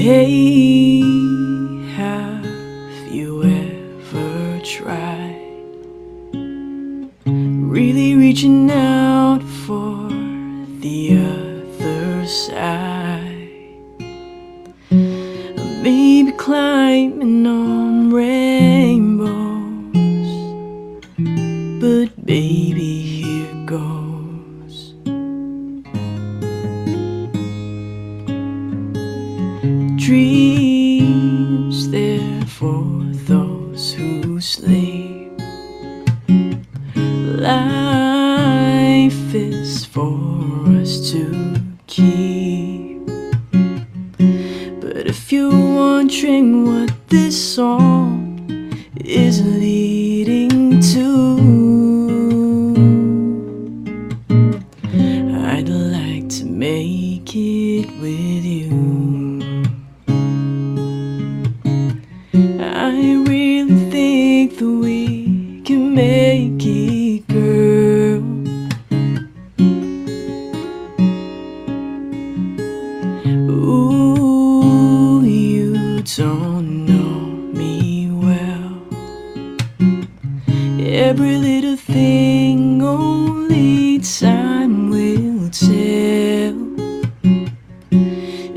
Hey, have you ever tried really reaching out for the other side? Maybe climbing on rainbows, but baby, here goes. Dreams there for those who sleep. Life is for us to keep. But if you're wondering what this song is it, girl. Ooh, you don't know me well. Every little thing only time will tell.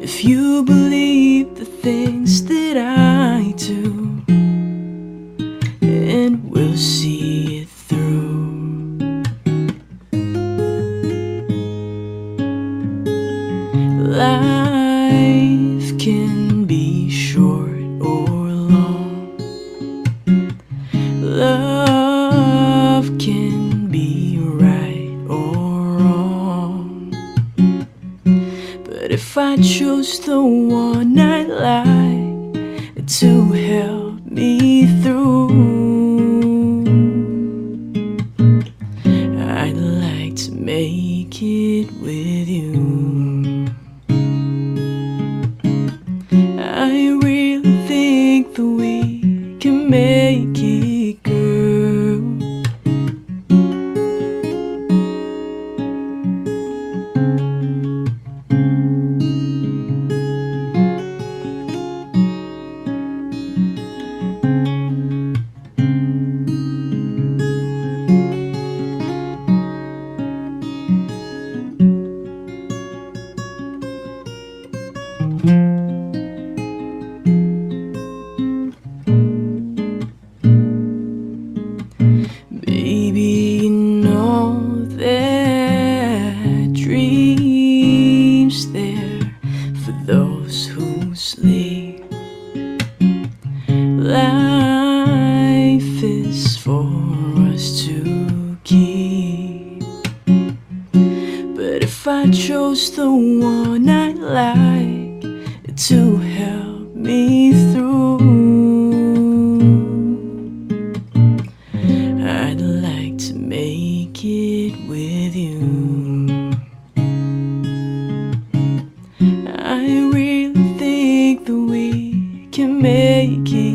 If you believe the things that I do, if I chose the one I like to help me through, Baby, you know that dreams there for those who sleep. Life is for us to keep. But if I chose the one I like to help me through. I'd like to make it with you. I really think that we can make it.